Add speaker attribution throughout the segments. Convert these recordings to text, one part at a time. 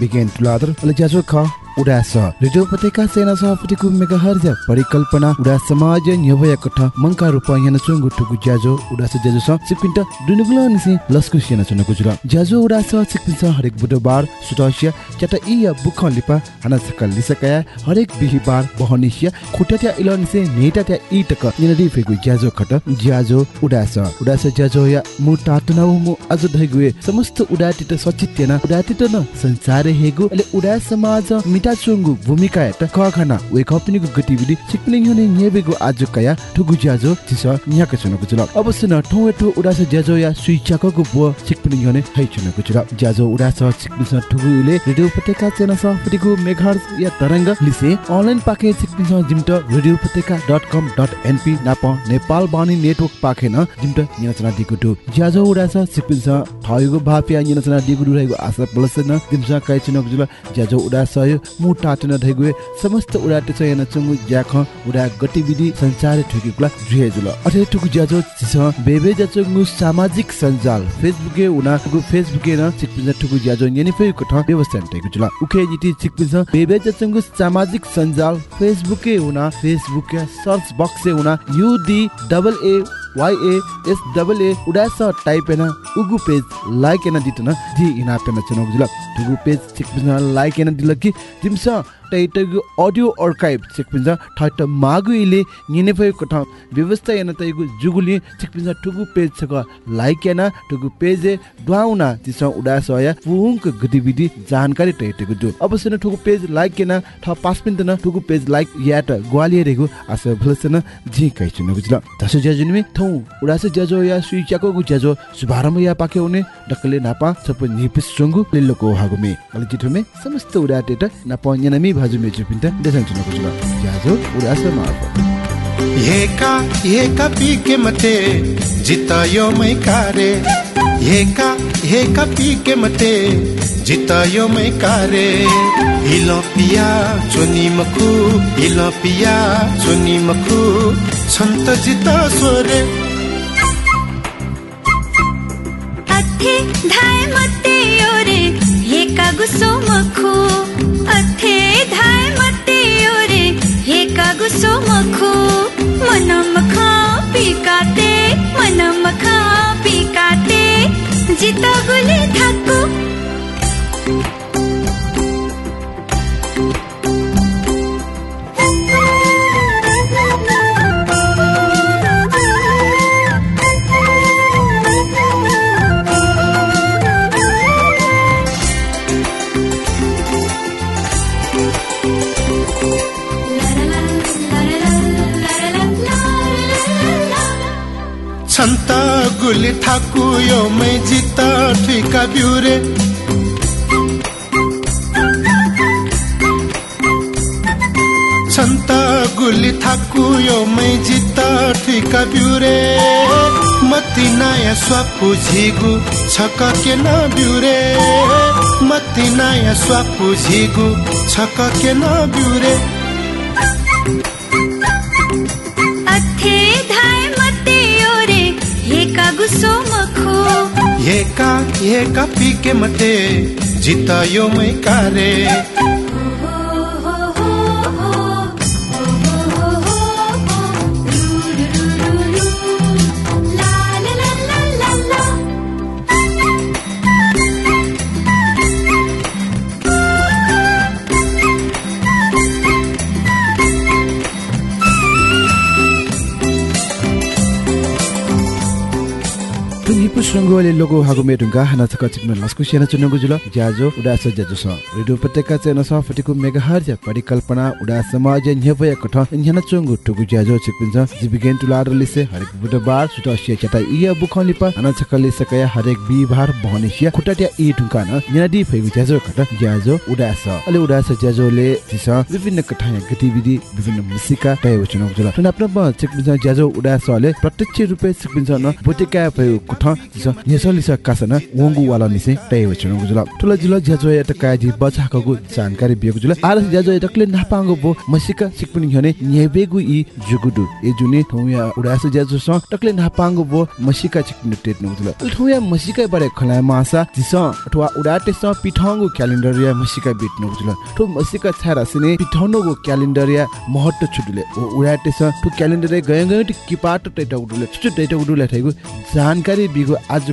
Speaker 1: Begin Tuladhar अले ज्याजो ख उडास। रेडियो उपत्यका सेना सभापतिको मेगाहर्ज परिकल्पना उडा समाज न्यवय कठ मंका रूप याना चुंगु टुगु ज्याजो उडास ज्याजो स दुनुगुल निसे लस्कु सेना चुनको जुल ज्याजो उडास सिकपिन स हरेक बुधबार सुतस्य चटा इ बुख लिपा हाना सकल लिसकया हरेक बिहिबार बहनिसिया खुटट्या इलनिसे नेटा इ टक निनदी फेगु ज्याजो खट ज्याजो उडास। उडास ज्याजो या मु टाटनाउ मु आज धैगुए समस्त उडाटित सचित्यना उडाटित न संसार हेगु अले उडा समाज मिटा चुंगु भूमिका त क खाना वे कपनीको गतिविधि सिक्लिङ हने नेबेगु आज कया ठुगु ज्याजो तिस न्याक चनको जुल अवश्य न ठौ ठु उडास ज्याजो या सुइचाको बुव सिक्लिङ हने है चनको जुल ज्याजो उडास सिक्लिङ ठुगुले रेडियो उपत्यका चेना सफटिको मेघार या तरंग लिसे अनलाइन पाके सिक्लिङ जिमट रेडियो उपत्यका डट कम डट एनपी नाप नेपाल बानी नेटवर्क पाखे न जिमट यचना दिगु टु ज्याजो उडास सिक्लिङ ठयुगु भापिया यचना दिगु रहेको आशा प्लस न दिमसा काइ चनको जुल ज्याजो उडास मु टाटन धैगुए समस्त उडाटे छ याना चंगु ज्याख उडा गतिविधि संचार ठुकीकुला जुहे जुल अथे ठुकु ज्याजो छ बेबे ज्याचंगु सामाजिक सञ्जाल फेसबुके उना गु फेसबुके न सिकपिन ठुकु ज्याजो यनि फे कठ व्यवस्था ठेकु जुल उखे जिति सिकपिन बेबे ज्याचंगु सामाजिक सञ्जाल फेसबुके उना फेसबुक सर्च बक्स उना U D double A Y A S double A उडास टाइप एना उगु पेज लाइक एना दिटन जी इना पेना चनक जुल उगु पेज सिकपिन लाइक एना दिलकी जिमसा टैटगु अडियो आर्काइभ सिकपिन्छ ठट मागु इले निने भय कथा व्यवस्था याना तैगु जुगुली सिकपिन्छ ठुगु पेज छक लाइक याना ठुगु पेज द्वाउना तिस उडास या पुंक गतिविधि जानकारी टैटगु दु अवश्य न ठुगु पेज लाइक याना ठ पास पिन न ठुगु पेज लाइक याट ग्वालिय रेगु आस जी कै छु बुझल। दस थौ उडास ज्याजो या गु ज्याजो शुभारम्भ या पाके डकले नापा सप निपिस चंगु लेलोको हागुमे। अलि जिठुमे समस्त उडाटेट नापा न्यानमी भाजु मेजु पिन्टा देसन चुनको जुल ज्याजो उडास मार्फ
Speaker 2: हेका हेका पीके मते जितायो मै कारे हेका हेका पीके मते जितायो मै कारे हिलो पिया चोनी मखु हिलो पिया चोनी मखु छन्त जिता स्वरे।
Speaker 3: अथे धाय मते ओरे हेका गुसो मखो अथे धाय मते ओरे। हेका गुसो मखो मनम खा पिकाते
Speaker 2: ठिका बिउरे मति नयाँ स्वापु झिगु छक के न बिउरे मति नयाँ स्वापु झिगु छक के न बिउरे
Speaker 3: अथे धाय मते ओरे हेका गुसो मखो।
Speaker 2: हेका हेका पीके मते जिता यो मै कारे।
Speaker 1: सुनगोले लोगो हागु मेडुंगा हना छक चिकन लस्कु सेना चुनगु जुल ज्याजो उडास ज्याजो स रेडियो उपत्यका चेन स फटिकु मेगाहर्ज परिकल्पना उडा समाज न्यवय कठ न्यना चुंगु टुगु ज्याजो चिकपिन छ जिबिगेन तुलार लिसे हरेक बुधबार सुट असिया चटा इया बुखन लिपा हना छक लिसकया हरेक बिबार बहनेसिया खुटाटिया इ ढुंका न न्यादि फैगु ज्याजो कठ ज्याजो उडास अले उडास ज्याजोले दिस विभिन्न कठाया गतिविधि विभिन्न मुसिका तय वचन जुल तुन आफ्नो चिकपिन ज्याजो उडास अले प्रत्यक्ष रुपे चिकपिन न बोटेका फैगु कठ नेसलिस कासन वंगु वाला निसे तय वचन जुल तुला जुल ज्याजो एट काजी बचाकगु जानकारी बिगु जुल आरस ज्याजो एटकले नापांगु बो मसिका चिकपिन हने न्यबेगु इ जुगुडु ए जुने थौया उडास ज्याजो स टकले नापांगु बो मसिका चिकपिन टेट नु जुल थौया मसिका बारे खला मासा दिस अथवा उडाटे स पिठंगु क्यालेन्डर या मसिका बिट नु जुल थो मसिका छारा सिने पिठौनगु क्यालेन्डर या महत्व छुडुले ओ उडाटे स थो क्यालेन्डर गय गय किपाट टेटा उडुले छु टेटा उडुले थाइगु जानकारी बिगु आज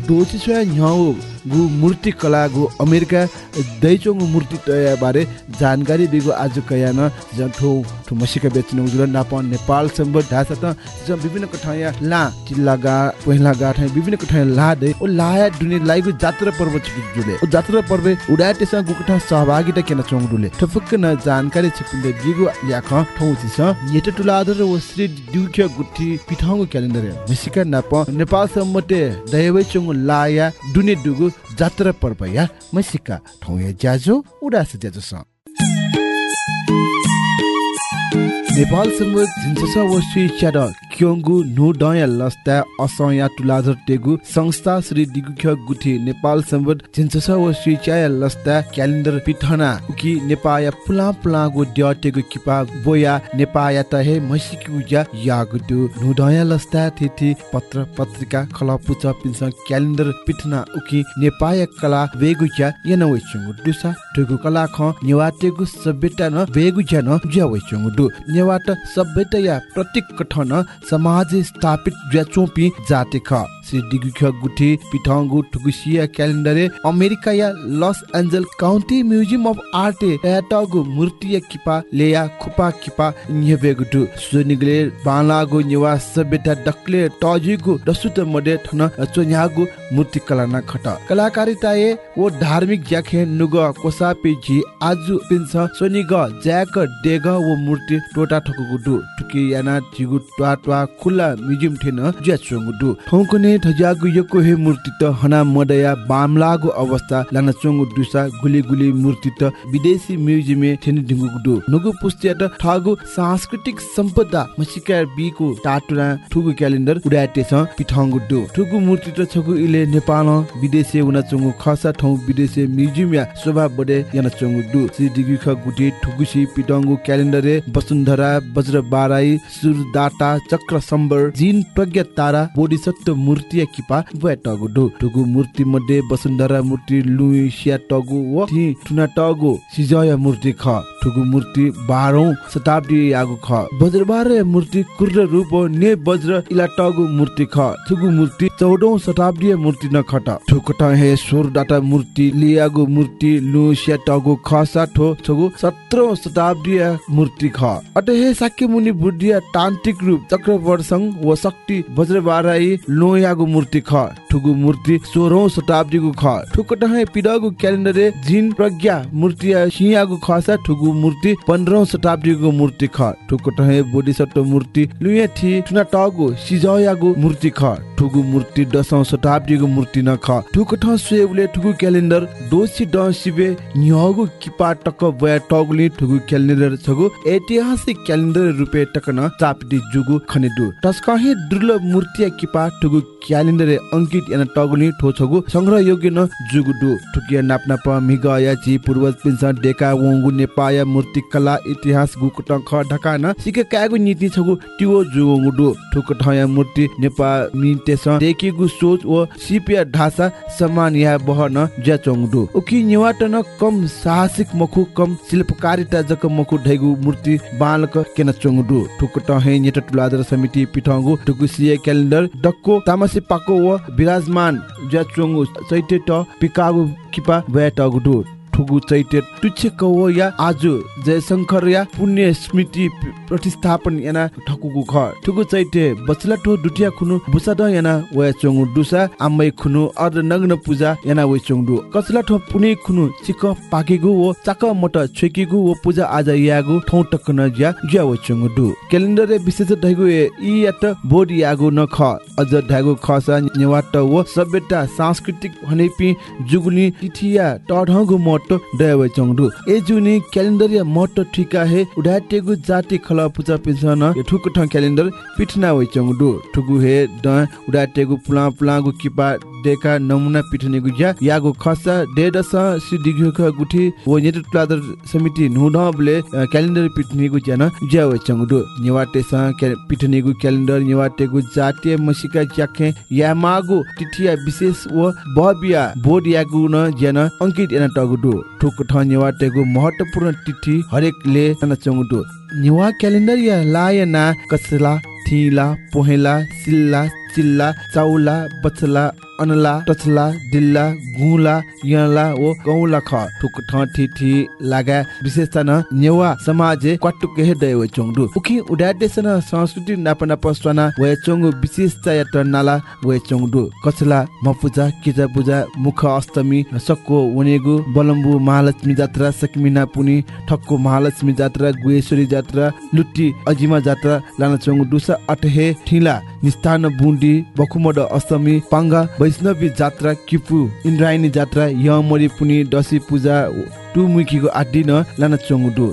Speaker 1: सोया न्याउ गु मूर्ति कला गु अमेरिका दैचोङ मूर्ति बारे जानकारी बिगु आज कया न जठो ठो मसिका बेच्नु जुल नाप नेपाल सम्बन्ध ढासा त ज विभिन्न कठाया ला चिल्ला गा पहिला गा ठाइ विभिन्न कठाया ला दे ओ लाया दुनि लाइगु जात्रा पर्व छु जुले ओ जात्रा पर्व उडाटे स गु कठा सहभागिता केना चोङ दुले ठफुक न जानकारी छिपिन्द बिगु ल्याख ठौ छिस येटे तुलादर ओ श्री दुख्य गुठी पिठाङको क्यालेन्डर। मसिका नाप नेपाल सम्बन्ध दैवै चोङ लाया दुनि दुगु जात्रा पर्व या मसिका ठौया ज्याजो उडास ज्याजो नेपाल सम्म झिन्चस वस्तु च्याड क्योङ्गु नु डया लस्ता असया तुलाधर टेगु संस्था श्री दिगुख्य गुठी नेपाल सम्बन्ध झिन्चस वस्तु च्याया लस्ता क्यालेन्डर पिठना उकि नेपाया पुला पुला गु ड्यटेगु किपा बोया नेपाया तहे मसिकु ज्या यागुदु नु डया लस्ता थिथि पत्र पत्रिका खला पुच पिन्स क्यालेन्डर पिठना उकि नेपाया कला वेगु ज्या यन वइचुङु दुसा टुगु कला ख नेवाटेगु सभ्यता न वेगु ज्या न ज्या वइचुङु दु नेवाट सभ्यता या प्रतीक कठन समाज स्थापित ज्या चोपी जाते ख श्री डिगुख गुठी पिठङ्गु ठुकुसिया क्यालेन्डरे America yeah Los Angeles County Museum of Art याटगु मूर्ति किपा लेया खुपा किपा न्यबेगुटु सुनिगले बालागु निवास सभ्यता डक्ले टजिगु दसुत मडे ठन चोन्यागु मूर्ति कला खट। कलाकारिता ए वो धार्मिक ज्याखे नुग कोसापे जी आजु पिन्स सोनिग ज्याक डेग वो मूर्ति टोटा ठकुगु दु टुकी याना जिगु ट्वा ट्वा खुला म्युजियम ठेन ज्या चोंगु दु ठौकुने ठजागु यको हे मूर्ति त हना मडया बामलागु अवस्था लाना दुसा गुली गुली मूर्ति त विदेशी म्युजियम ठेन ढिंगु दु नुगु पुस्तिया त ठगु सांस्कृतिक सम्पदा मसिका बिको टाटुरा ठुगु क्यालेन्डर उडाटे छ पिठंगु दु ठुगु मूर्ति त छगु इले नेपाल विदेशी उना खसा ठौ विदेशी म्युजियम या शोभा बडे याना दु श्री दिगु ख गुटे ठुगुसी पिठंगु क्यालेन्डरे वसुन्धरा वज्र बाराई सुरदाता चक्र सम्बर जिन प्रज्ञा तारा बोधिसत्व मूर्ति किपा वे टगु दु ठुगु मूर्ति मध्ये वसुन्धरा मूर्ति लुई सिया टगु व ठुना टगु सिजय मूर्ति ख। ठुगु मूर्ति बाह्रौं शताब्दी आगु ख। वज्रबार मूर्ति कुर्र रूप ने वज्र इला टगु मूर्ति ख। ठुगु मूर्ति चौधौं शताब्दी मूर्ति न खट। ठुकट हे सोर डाटा मूर्ति लियागु मूर्ति लु सिया टगु ख सा ठो छगु 17औं शताब्दी मूर्ति ख। अटे हे साक्य मुनि बुद्धिया तान्त्रिक रूप चक्रवर्षङ व शक्ति वज्रबाराई लोयागु मूर्ति ख ठुगु मूर्ति सोह्रौं शताब्दीको ख ठुकट हे पिडगु क्यालेन्डरे जिन प्रज्ञा मूर्ति सियागु खसा ठुगु मूर्ति पन्ध्रौं शताब्दीको मूर्ति ख ठुकट हे बोधिसत्व मूर्ति लुया थि ठुना टगु सिजयागु मूर्ति ख ठुगु मूर्ति दशौं शताब्दीको मूर्ति न ख ठुकट स्वेबले ठुगु क्यालेन्डर दोसी ड सिबे न्यगु किपा टक बया टगुले ठुगु क्यालेन्डर छगु ऐतिहासिक क्यालेन्डर रुपे टकन चापटी जुगु खनेदु दुर्लभ मूर्ति किपा ठुगु क्यालेन्डर अंकित याना टगुले ठोछगु संग्रह योग्य न जुगु दु नापना प मिगा या जी पूर्वज पिन्स डेका वंगु नेपाया मूर्ति कला इतिहास गुकट ख ढका न सिके कागु नीति छगु टिओ जुगु दु ठुक ठया मूर्ति नेपा मितेस देखिगु सोच व सिपिया ढासा सम्मान या बहन ज्या चोङडु उकि निवाट न कम साहसिक मखु कम शिल्पकारिता जक मखु ढैगु मूर्ति बालक केन चोङडु ठुक टहे नेट टुलादर समिति पिठंगु टुकुसिए क्यालेन्डर डक्को तामासे पाको व विराजमान ज्या चोङु चैते ट पिकागु किपा बेटगु ठुगु चैते तुच्छ कव या आज जयशंकर या पुण्य स्मृति प्रतिस्थापन याना ठकुगु ख ठुगु चैते बचला ठो दुटिया खुनु बुसा द याना वे चोङु दुसा आमै खुनु अर नग्न पूजा याना वे चोङदु कसला ठो पुने खुनु चिक पाकेगु वो चाक मट छेकिगु वो पूजा आज यागु ठौ टक न ज्या ज्या वे चोङु दु। क्यालेन्डर रे विशेष ढैगु ए इ यात बोर्ड यागु न ख। अझ ढागु खसा नेवाट वो सभ्यता सांस्कृतिक हनेपि जुगुनी तिथिया टढगु दयवे चोङदु ए जुनी क्यालेन्डर या मट ठिका हे उडाटेगु जाति खल पूजा पिछन ठुक ठ क्यालेन्डर पिठना वे चोङदु ठुगु हे ड उडाटेगु पुला पुलागु किपा डेका नमुना पिठनेगु ज्या यागु खसा डेडस सिदिगु ख गुठी वो नेट प्लादर समिति नुडबले क्यालेन्डर पिठनेगु ज्यान ज्या वे चोङदु नेवाटे स पिठनेगु क्यालेन्डर नेवाटेगु जातीय मसिका ज्याखे यामागु तिथिया विशेष व बबिया बोर्ड यागु न ज्यान अंकित याना टगुडु। ठुक ठ नेवाटेगु महत्वपूर्ण तिथि हरेकले न चोङदु नेवा क्यालेन्डर या लायना कसला थिला पोहेला सिल्ला चिल्ला चाउला बचला अनला टचला दिल्ला गुला यला ओ गौला ख। ठुक ठ थि थि लागा विशेषता न नेवा समाजे क्वाटुक हे दय चोङदु उखि उडाडेसन संस्कृति नाप नाप स्वना वे चोङु विशेषता या टनाला वे चोङदु कचला मपुजा किजा बुजा मुख अष्टमी सक्को वनेगु बलम्बु महालक्ष्मी जात्रा सकिमिना पुनि ठक्को महालक्ष्मी जात्रा गुएश्वरी जात्रा लुट्टी अजिमा जात्रा लाना चोङु दुसा अटहे ठिला निस्तान बुन्डी बखुमड अष्टमी पाङ्गा वैष्णवी जात्रा किपु इन्द्रायणी जात्रा यमरी पुनि दशी पूजा टु मुखीको आदि न लाना चोङडु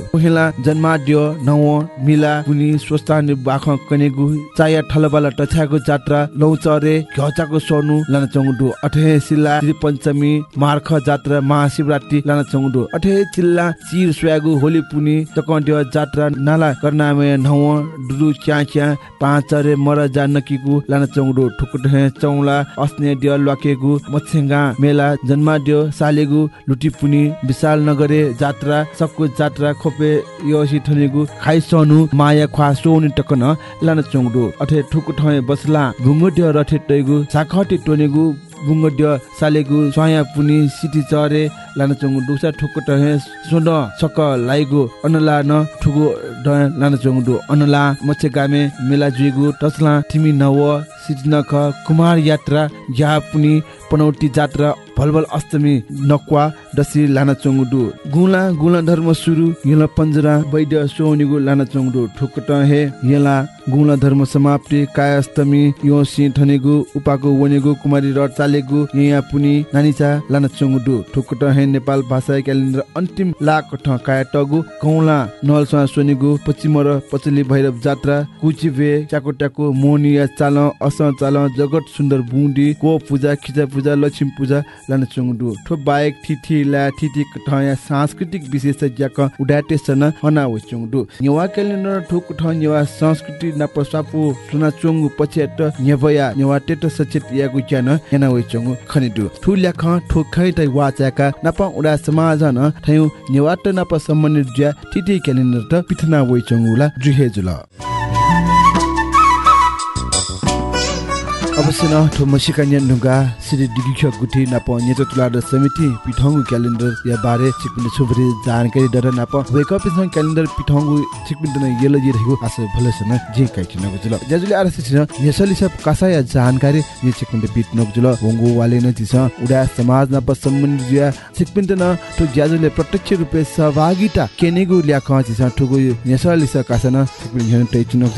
Speaker 1: जन्माद्य नव मिला पुनि स्वस्थान बाख कनेगु चाया ठलबाला टछाको जात्रा लौचरे घचाको सोनु लाना चोङडु अठे सिला श्री पञ्चमी मार्ख जात्रा महाशिवरात्रि लाना चोङडु अठे चिल्ला चिर स्वागु होली पुनि तकन्ड्य जात्रा नाला कर्नामय नव डुडु च्या च्या पाँचरे मर जानकीगु लाना चोङडु ठुकुटे चौला अस्ने दिय लकेगु मछेङ्गा मेला जन्माद्य सालेगु लुटिपुनी विशाल नगरे जात्रा सक्कु जात्रा खोपे योसी ठनेगु खाइसनु माया ख्वा सोनि टकन लाना चोङडु अठे ठुकु ठय बसला भुङ्गड्य रथे टैगु साखटी टोनेगु बुङ्गड्य सालेगु स्वाया पुनि सिटी चरे लाना चोङु दुसा ठुकु टहे सोन सक लाइगु अनला न ठुगु ड लाना चोङडु अनला मच्छे गामे मेला जुइगु टसला तिमी नव सिटी नख कुमार यात्रा या पुनि पनौटी जात्रा भलभल अष्टमी नक्वा दसी लाना चोङडु गुला गुला धर्म सुरु। यला पञ्जरा वैद्य सोनिगु लाना चोङडु ठुकट हे यला गुला धर्म समाप्ति काय अष्टमी यो सि ठनेगु उपाको वनेगु कुमारी रट चालेगु यहाँ पुनि नानीचा लाना चोङडु ठुकट हे नेपाल भाषा क्यालेन्डर अन्तिम लाख ठ काय टगु कौला नलसा सोनिगु र पचली भैरव जात्रा कुचिभे चाकोट्याको मोनिया चाल अस चाल जगत सुन्दर बुन्डी को पूजा खिचा पूजा लक्ष्मी पूजा लान चुङडु ठो बाहेक थिथि ला थिथि ठया सांस्कृतिक विशेष ज्याक उडाटे सन हना व चुङडु नेवा क्यालेन्डर ठुक ठ नेवा संस्कृति न पसापु सुना पछेट नेवया नेवा टेट सचेत यागु ज्यान याना व चुङु खनिदु ठु ल्याख ठु खै तै वाचाका नप उडा समाज न थयु नेवाट नप सम्बन्धित ज्या थिथि क्यालेन्डर त पिथना व चुङुला जुहे जुला अवश्य न ठो मसिका न्यान ढुङ्गा श्री डिगिख गुठी नाप नेतो तुलाड समिति पिठङ्गु क्यालेन्डर या बारे छिकपिन छुबरी जानकारी डर नाप वेक अप सँग क्यालेन्डर पिठङ्गु छिकपिन दन येलो जी रहेको आस भलेसन जे काइटिन गुजुल जजुले आरस छिन यसली सब कासा या जानकारी ये छिकपिन पिट नगुजुल वंगु वाले न तिस उडा समाज नाप सम्बन्ध या छिकपिन दन ठो ज्याजुले प्रत्यक्ष रूपे सहभागिता केनेगु ल्याख छिस ठुगु यसली स कासन छिकपिन हेन टैचिन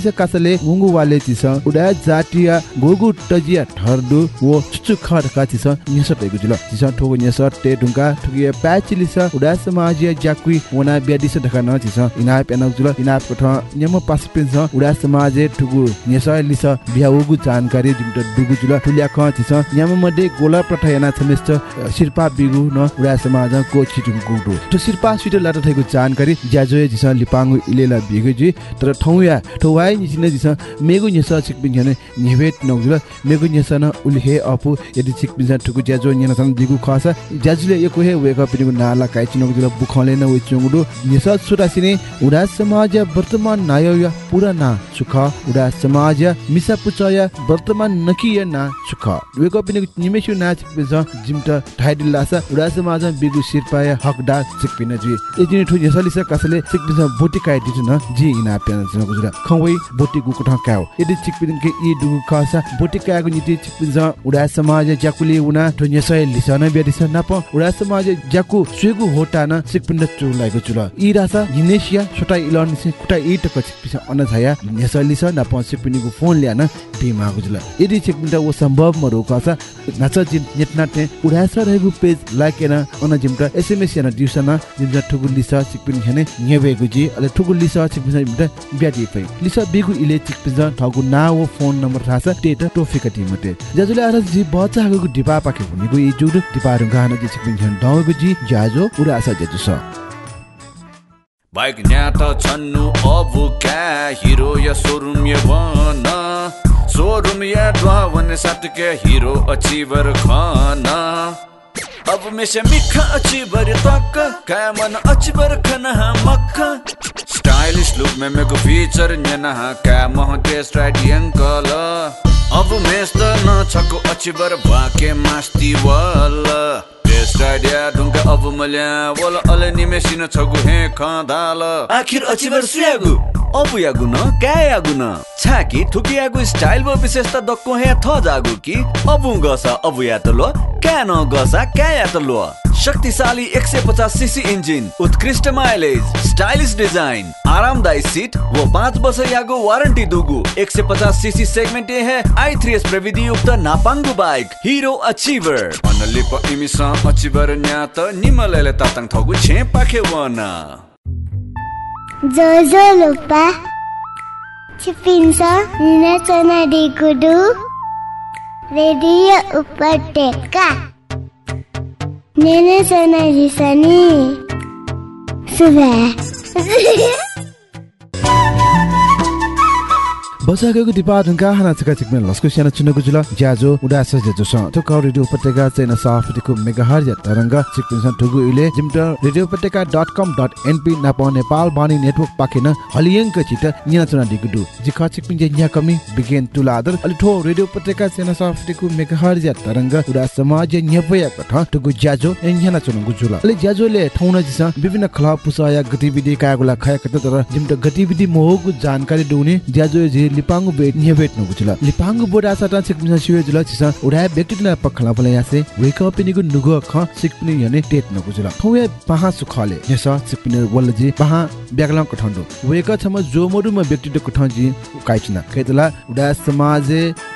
Speaker 1: स कासले वंगु वाले तिस उडा जातीय गोगु टजिया ठर्दु वो चुचु खर का छिस न्यस टेगु जुल छिस ठोगु न्यस टे ढुंगा ठुगिए प्याचिली स उडा समाज जाकुइ वना ब्यादिस ढका न छिस इना पेनक जुल इना पठ न्यम पास पिन स उडा समाज ठुगु न्यस लिस बिहाउगु जानकारी दिमट दुगु जुल ठुलिया ख छिस न्यम मध्ये गोला प्रठयना छमेस्ट शिरपा बिगु न उडा समाज को छिटु गुडु त शिरपा सिट लाट थैगु जानकारी ज्याजोय जिस लिपांगु इलेला बिगु जि। तर ठौया ठौवाइ निसिन जिस मेगु न्यस छिकबिन झने नेभे न्यवेट नगुल मेगु न्यसन उल्हे अपु यदि छिक बिजा ठुकु ज्याजो न्यनसन दिगु खासा ज्याजुले एको हे वेक अप निगु नाला काइ चिनगु बुखले न वे चंगुडु न्यसा सुरासिने उडा समाज वर्तमान नाय या पुरा ना सुख उडा समाज मिसा पुचय वर्तमान नकिय ना सुख वेक अप निगु निमेसु ना छिक बिजा जिमटा ढाइदिलासा उडा समाज बिगु सिरपाय हकडा छिक पिन जी एजिने ठु यसलिस कसले छिक बिजा बोटी काइ दिजु न जी इना पेन जुरा खवै बोटी कुठा काउ यदि छिक के इ दुगु खासा बोटी कागु निति बिजा उडा समाज ज्याकुले उना यसय लिसन बेदिस नाप उडा समाज ज्याकु सुगु होटा न छिक पिन चु लागु जुल इ रासा हिनेसिया छोटा इलन से कुटा इ टक छिक पिसा अन झया यसलिस नाप छिक पिन गु फोन ल्या न बिमा गुजुल यदि छिक पिन वो सम्भव मरु खासा नाच जिम नेटनाटे उडा स रहेगु पेज लाइक एना अन जिमटा एसएमएस याना दिउसना जिमटा ठुगु लिसा छिक पिन हेने न्यबे गुजी अले ठुगु लिसा छिक पिन जिमटा ब्याटी पै लिसा बिगु इले छिक पिन ठगु ना वो फोन नम्बर थासा टेटा टोफिका टिमते जजुले आर जी बचा गु डिपा पाके हुनेगु इ जुडु डिपा रुगाना जी छिक पिन झन जी जाजो उडा आसा जजु स
Speaker 4: बाइक न्यात छन्नु अब क्या हिरो या सोरुम या वन सोरुम या ड्वावन साटके हिरो अचिवर खाना। अब में से मिखा अचिवर तक क्या मन अचिवर खना मक्ख स्टाइलिश लुक में मेको फीचर न्यना क्या मह टेस्ट राइट अंकल अब मेस्त न छको अचिवर वाके मास्ती वल। टेस्ट आइडिया ढुङ्गा अब मल्या वल अले निमेसिन छगु हे खदाल आखिर अचिवर सुयागु अब यागु न क्या यागु न छाकी थुकी यागु स्टाइल व विशेषता दक्को हे थ जागु कि अब गसा अब या त लो क्या न गसा क्या या त लो शक्तिशाली 150 सीसी इंजिन उत्कृष्ट माइलेज स्टाइलिश डिज़ाइन आरामदायी सीट व पाँच वर्ष यागो वारंटी दुगु। 150 सीसी सेगमेंट ये है। आई थ्री एस प्रविधि युक्त नापाङ्गु बाइक हिरो अनलिप इमिसा अचिभर न्यात निमलले ताताङ थगु छे पाखे वना
Speaker 5: Jojo lupa ねえねえ、それなじさに。すべ。
Speaker 1: बसागको ढुङ्गा हाना चका चिकमे लस्को स्याना चुनको जुल ज्याजो उडास ज्याजो स रेडियो उपत्यका चैन साफटिको मेगाहर या तरंग चिकपिन स ठुगु इले जिमट रेडियो उपत्यका डट कम डट एनपी नाप नेपाल बानी नेटवर्क पाकेन हलियंक चित निना चुना दिगुडु जिखा चिकपिन जे न्या कमी बिगेन तुलादर अलि ठो रेडियो उपत्यका चैन साफटिको मेगाहर या तरंग उडा समाज न्यपया कठ ठुगु ज्याजो एन्याना चुनको जुल। अलि ज्याजोले ठौना जिस विभिन्न खला पुसाया गतिविधि कागुला खया कत तर जिमट गतिविधि मोहगु जानकारी दुने ज्याजो जे लिपांगु बेट न्यबेट नु गुजुला लिपांगु बोडा साटा सिकपिन सिवे जुला छिस उडा व्यक्ति न पखला पले यासे वेक अप निगु नुगु ख सिकपिन यने टेट न गुजुला थौए पहा सुखले यस सिकपिन वलजी पहा ब्यागला कठन्डो। वेक छम जो मोडु म व्यक्ति द कठजी काइचिना कैतला उडा समाज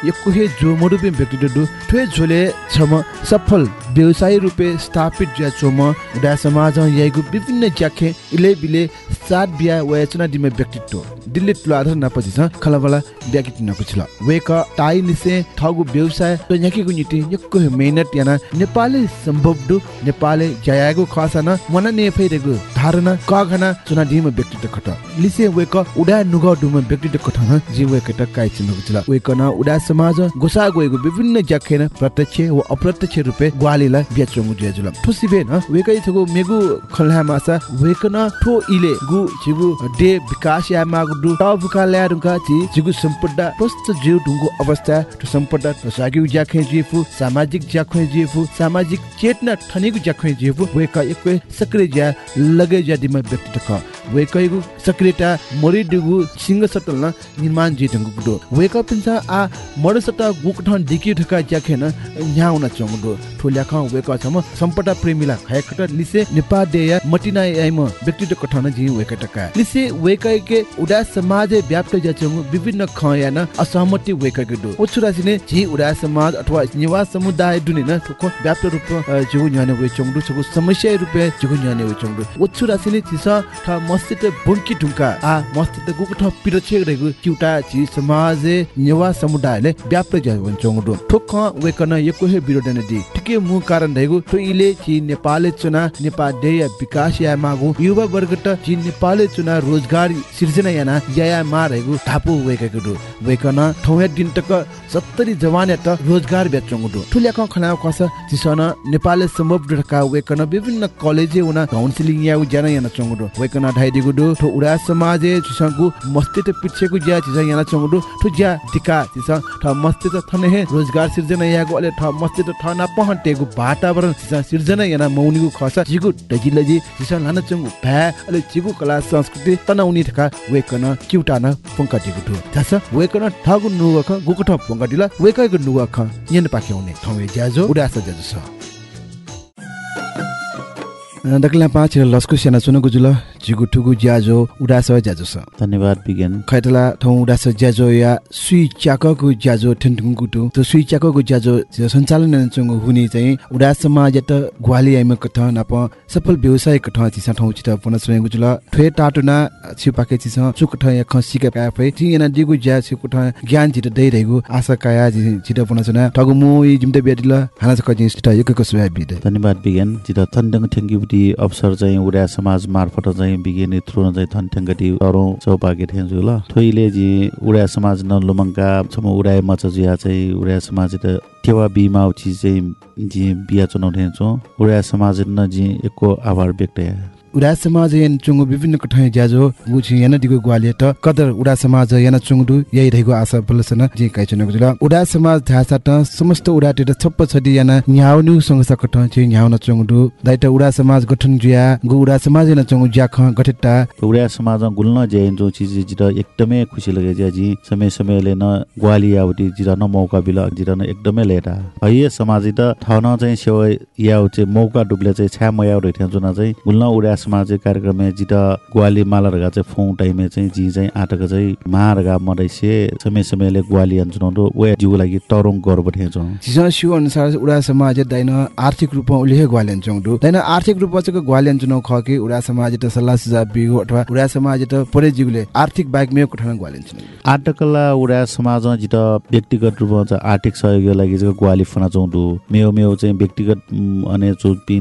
Speaker 1: यकु हे जो मोडु पे व्यक्ति दु। ठ्वे झोले छम सफल व्यवसायी रूपे स्थापित ज्या चोम उडा समाज यगु विभिन्न ज्याखे इले बिले सात बिया वयचना दिमे व्यक्तित्व। दिल्ली तुलाधर नपछि छ खलबला ब्याकिट नकुछला वेक टाइ निसे ठगु व्यवसाय त यकीको निति यक्को मेहनत याना नेपाली सम्भव दु नेपाली जयागु खसन मन ने फेरेगु धारणा क घना चुना दिम व्यक्तित्व खट लिसे वेक उडा नुग दुम व्यक्तित्व खट ह? जी वेक त काइ चिन नकुछला वेक न उडा समाज गोसा गएको विभिन्न ज्याखेन प्रत्यक्ष व अप्रत्यक्ष रूपे ग्वालीला बेचोंगु जेजुला ठुसिबे न वेकै थगु मेगु खल्हा मासा वेक न ठो इले गु जिगु डे विकास या मागु दु टबुका ल्यारुका छि जिगु सम्पदा प्रस्त जिउ ढुङ्गु अवस्था ठु सम्पदा ठसागु ज्याखे जिफु सामाजिक ज्याखे जिफु सामाजिक चेतना ठनेगु ज्याखे जिफु वेक एकवे सक्रिय ज्या लगे ज्यादिमा व्यक्ति तक वेकैगु सक्रियता मरि दुगु सिंह सतल न निर्माण जे ढुङ्गु गुडो। वेक पिन्सा आ मड सत गुकठन दिकी ढका ज्याखे न न्याउन चंगु ठोल्या ख वेक छम सम्पदा प्रेमीला खयखट लिसे नेपा देया मटिना याइम व्यक्तित्व कठन जी वेक टका। लिसे वेकैके उडा समाज व्याप्त ज्याचंगु विभिन्न खयान असहमति वेकैके दु। उछुरासिने जी उडा समाज अथवा निवास समुदाय दुने न ठुको व्याप्त रूप जुगु न्याने वे चंगु छगु समस्या रूपे जुगु न्याने वे चंगु उछुरासिने छिस ठ मस्तित बुंकि ढुङ्का आ मस्त त गुक ठ पिरो छेक रहेको क्युटा छि समाज नेवा समुदायले व्याप्त ज्यावन चोङडो। ठोक वेकन विरोध न दि। ठिके मु कारण रहेको तो इले छि नेपालले चुना नेपाल देय विकास या मागु। युवा वर्ग त छि नेपालले चुना रोजगार सिर्जना याना या मा रहेको थापु वेकेको दु वेकन ठौया दिन तक 70 जवान त रोजगार बेचोङडो ठुल्या क खना खस चिसन नेपालले सम्भव ढका वेकन विभिन्न कलेज उना काउन्सिलिङ या उजना याना चोङडो वेकन ढाइदिगु दु ठो उडा समाज चिसंगु मस्तित पिछेको ज्या चिस याना चोङडो ठो ज्या टिका चिस ठ मस्तित थने रोजगार सिर्जना यागु अले ठ मस्तित ठ ना पहन्टेगु वातावरण चिस सिर्जना याना मौनिगु खस जिगु डजिलजी चिस लाना चोङु भ्या अले जिगु कला संस्कृति तनाउनी थका वेकन क्युटा न पंका जस वेकन ठगु नुवख गुकठ पंका दिला वेकैगु नुवख यन पाख्याउने ठौए ज्याजो उडास ज्याजो छ दकला पाँच लस्कु सेना सुनको जुल जिगु ठुगु ज्याजो उडास ज्याजो छ
Speaker 6: धन्यवाद विज्ञान
Speaker 1: खैतला ठौ उडास ज्याजो या सुई च्याकको ज्याजो ठेन्टुङकु टु। त्यो सुई च्याकको ज्याजो सञ्चालन चंगु हुने चाहिँ उडास समाज त ग्वाली आइम कथ नाप सफल व्यवसाय कथ चिसा ठौ चित पुन स्वयंगु जुल। ठे टाटुना छिपाके चिस सुक ठ या खसिका का फै। ति याना दिगु ज्या ज्ञान चित दै रहेगु आशा काया चित पुन सुना। ठगु मु जिमते बेटिल हाना छ कजि यकको सुया बिदे।
Speaker 6: धन्यवाद विज्ञान जित थन्डङ ठेङ्गीबुटी अवसर चाहिँ उडा समाज मार्फत चाहिँ विज्ञान थ्रो चाहिँ थन्ठ्याङ्गटी अरौँ सौभाग्य ठेन्छु ल थोइले जी उडा समाज न लुमङ्का छम उडा मच जिया चाहिँ उडा समाज त टेवा बिमा उची चाहिँ जी बिया चुनाउ ठेन्छु उडा समाज न जी एको आभार व्यक्त
Speaker 1: उडा समाज यन चुङु विभिन्न कठाइ ज्याजो गुछि याना दिगु ग्वाले त कदर उडा समाज याना चुङदु यही रहेको आशा बलसन जे काइ चुनको जुल उडा समाज धासा त समस्त उडा टेट छप्प छदि याना न्याउनु संघ कठ छि न्याउन चुङदु दाइट उडा समाज गठन जुया गु उडा समाज याना चुङु ज्याख गठेटा
Speaker 6: उडा समाज गुल्न जैन जो चिज जित एकदमै खुसी लगे ज्या जी समय समयले न ग्वाली आवटी जित न मौका बिल जित न एकदमै लेटा। है समाज त ठन चाहिँ सेवा याउ चाहिँ मौका डुब्ले चाहिँ छ्या मया रहिथ्या जुन चाहिँ गुल्न उडा समाज कार्यक्रम जित ग्वाली मालरगा चाहिँ फौ टाइमे चाहिँ जी चाहिँ आटक चाहिँ मारगा मरैसे समय समयले ग्वाली अन्छुन वे जिउको लागि तरङ गर्व ठेछ
Speaker 1: सिस सिउ अनुसार उडा समाज दैन आर्थिक रूपमा उल्लेख ग्वालेन चौडु दैन आर्थिक रूपमा चाहिँ ग्वालेन चुनाउ खके उडा समाज त सल्लाह सुझाव बिगो अथवा उडा समाज त परे जिगुले आर्थिक बाहेक मेयो कोठान ग्वालेन चुनाउ
Speaker 6: आटकला उडा समाज जित व्यक्तिगत रूपमा चाहिँ आर्थिक सहयोगको लागि चाहिँ ग्वाली फना चौडु मेयो मेयो चाहिँ व्यक्तिगत अने